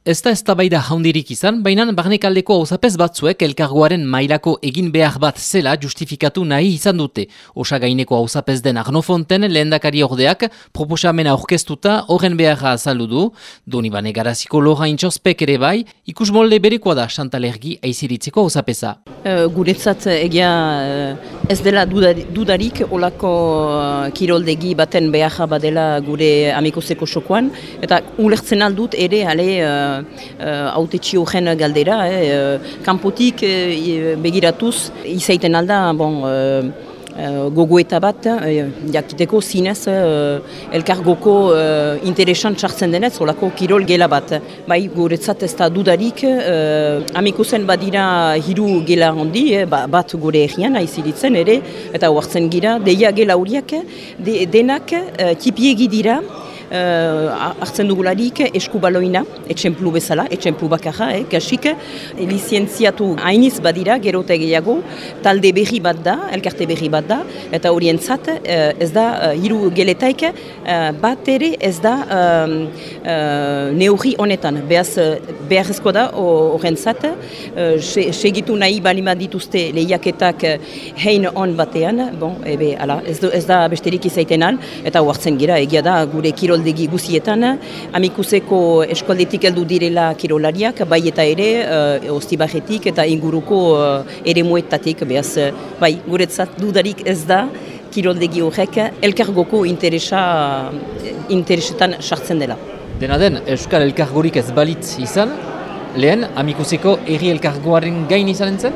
Ez da eztabaida jaundirik izan, baina barnekaldeko hauzapez batzuek elkargoaren mailako egin behar bat zela justifikatu nahi izan dute. Osa gaineko hauzapez den Arnofonten lehendakari ordeak proposamena aurkeztuta horren beharra azaldu du, doni bane garaziko loja intxospek ere bai, ikus molde berekoa da Chantalergi aiziritzeko hauzapeza. Uh, guretzat egia uh, ez dela dudarik olako kiroldegi baten beharra badela gure amikoseko sokoan, eta ulertzen aldut ere ale autetxio uh, uh, galdera, eh, kanpotik uh, begiratuz, izaiten alda, bon, uh, Uh, gogoeta bat, uh, jakiteko zinez uh, elkargoko uh, interesan txartzen denez, olako kirol gela bat. Bai, guretzat ez da dudarik, uh, amiko zen badira hiru gela handi, eh, ba, bat gure egian, aiziritzen ere, eta huartzen gira, deia gela horiak, de, denak uh, tipiegi dira, hartzen dugularik eskubaloina, etxemplu bezala, etxemplu bakarra, eh, kasik, lizientziatu hainiz badira, gerote gehiago, talde berri bat da, elkarte berri bat da, eta horientzat uh, ez da, uh, hiru geletaik, uh, bat ere ez da uh, uh, neurri honetan, behaz, beharrezko da horrentzat, uh, segitu nahi balima dituzte lehiaketak hein on batean, bon, ebe, ala, ez, ez da besterik izaiten eta huartzen gira, egia da, gure kirol kiroldegi guzietan, amikuseko eskualdetik heldu direla kirolariak, bai eta ere, uh, ostibarretik eta inguruko uh, ere muetatik, behaz, bai, guretzat dudarik ez da, kiroldegi horrek elkargoko interesa, interesetan sartzen dela. Dena den, Euskal Elkargorik ez balitz izan, lehen, amikuseko erri elkargoaren gain izan zen?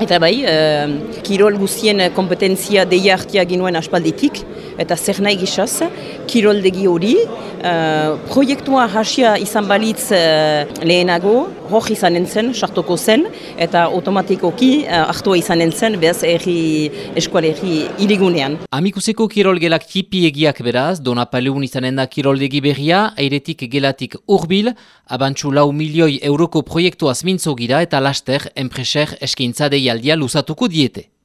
Eta bai, uh, kirol guzien kompetentzia deia hartia ginuen aspalditik, eta zer nahi gisaz, kiroldegi hori, uh, proiektua hasia izan balitz uh, lehenago, hor izan entzen, sartoko zen, eta automatikoki uh, hartua izan entzen, behaz erri eskualerri irigunean. Amikuseko kirol gelak egiak beraz, dona paleun izanen da kiroldegi berria, airetik gelatik urbil, abantxu lau milioi euroko proiektuaz mintzo gira eta laster enpreser eskaintza deialdia lusatuko diete.